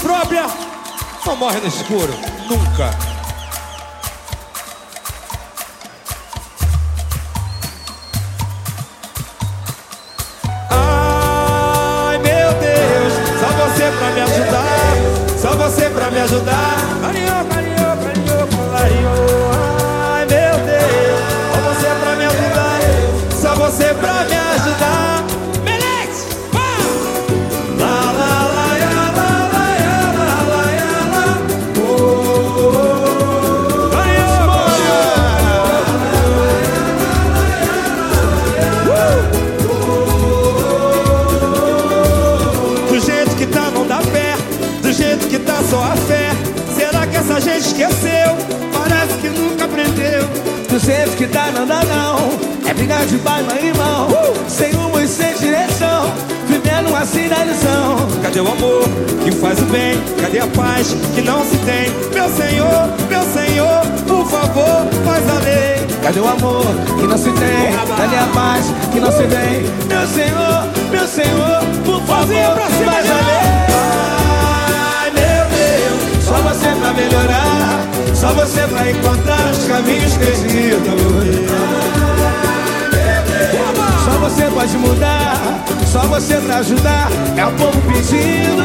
própria não morre no escuro, nunca. Ai meu Deus, só você pra me ajudar, só você pra me ajudar. Esqueceu? Parece que nunca aprendeu. Do jeito que tá dá não É brigar de pai, mãe e irmão Sem rumo e sem direção Vivendo assim na ilusão Cadê o amor que faz o bem? Cadê a paz que não se tem? Meu Senhor, meu Senhor, por favor, faz a lei. Cadê o amor que não se tem? Cadê a paz que não se Senhor, meu Senhor, Só você pra encontrar os caminhos perdidos Só você pode mudar, só você pra ajudar. É o povo pedindo.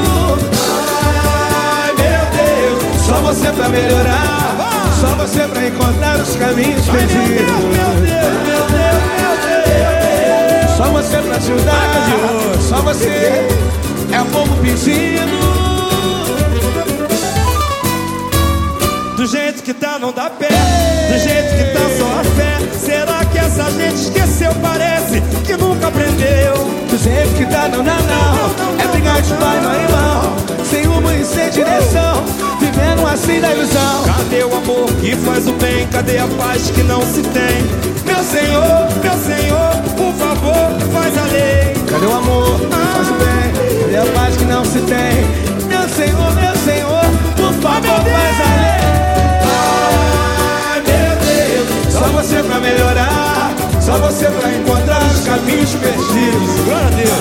Ai meu Deus, só você pra melhorar, só você pra encontrar os caminhos perdidos. Meu Deus, meu Deus, meu Deus. Só você pra ajudar, só você. É o povo pedindo. Do jeito que tá não dá pé, do jeito que tá só a fé. Será que essa gente esqueceu? Parece que nunca aprendeu. Do jeito que tá, não, não, não. É brigar de pai, mãe, irmão. Sem rumo e sem direção. Vivendo assim da ilusão. Cadê o amor que faz o bem? Cadê a paz que não se tem? Meu Senhor, meu Senhor, por favor, faz você pra encontrar os caminhos perdidos. Glória a Deus.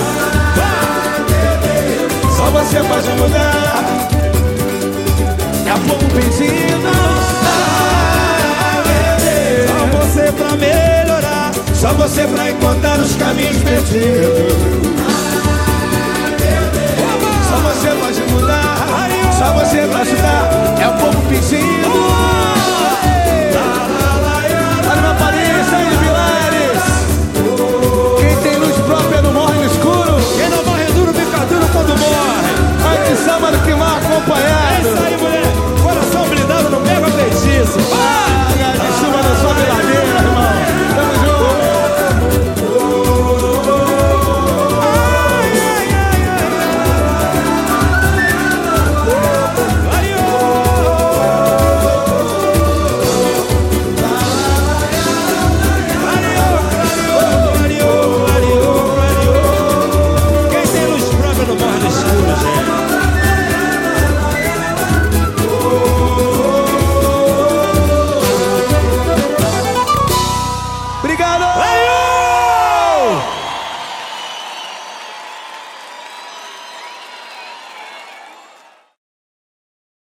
Só você pode mudar. É o povo pedindo. Ai, meu Só você pra melhorar. só você pra encontrar os caminhos perdidos.